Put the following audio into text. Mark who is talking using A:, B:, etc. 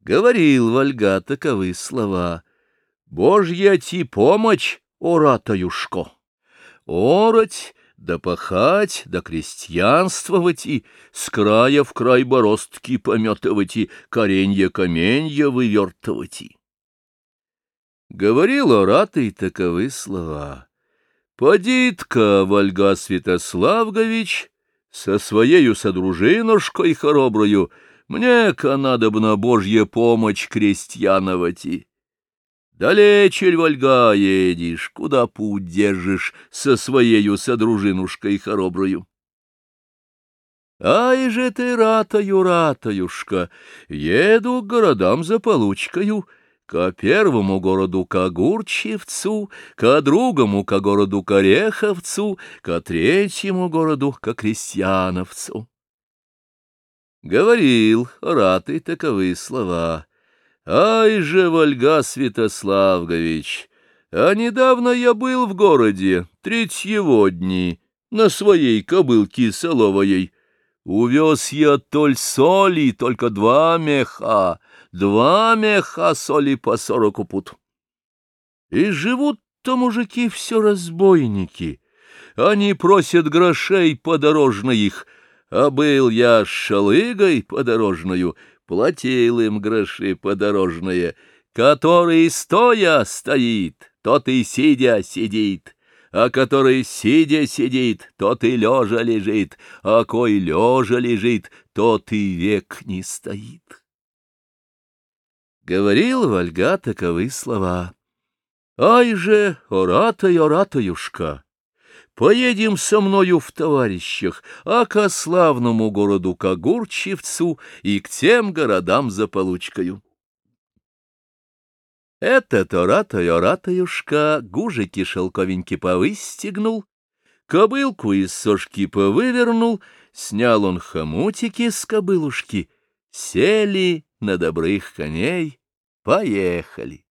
A: Говорил Вольга таковы слова. «Божья ти помощь, оратаюшко! Орать, да пахать, да крестьянствовать и с края в край бороздки пометывать и коренья-каменья вывертывать и». Говорил оратый таковы слова. «Подит-ка, Вольга Святославгович, со своею содружинушкой хороброю, мне-ка надобна Божья помощь крестьяновати. Далече, Вольга, едешь, куда путь держишь со своею содружинушкой хороброю? Ай же ты, ратаю, ратаюшка, еду к городам за получкою, ко первому городу к Огурчевцу, ко другому ко городу к Ореховцу, ко третьему городу ко Крестьяновцу. Говорил ратый таковы слова. «Ай же, Вольга Святославгович, а недавно я был в городе, третьего дни, на своей кобылке соловой. Увез я толь соли, только два меха, два меха соли по сороку пут. И живут-то мужики все разбойники, они просят грошей подорожных, а был я шалыгой подорожную, платил им гроши подорожные, который стоя стоит, тот и сидя сидит, а который сидя сидит, тот и лежа лежит, а кой лежа лежит, тот и век не стоит. Говорил Вольга таковы слова. Ай же, оратай, оратаюшка! Поедем со мною в товарищах, а ко славному городу Кагурчевцу и к тем городам за получкою. Этот оратай-оратаюшка гужики шелковеньки повыстегнул, кобылку из сошки повывернул, снял он хомутики с кобылушки, сели на добрых коней, поехали.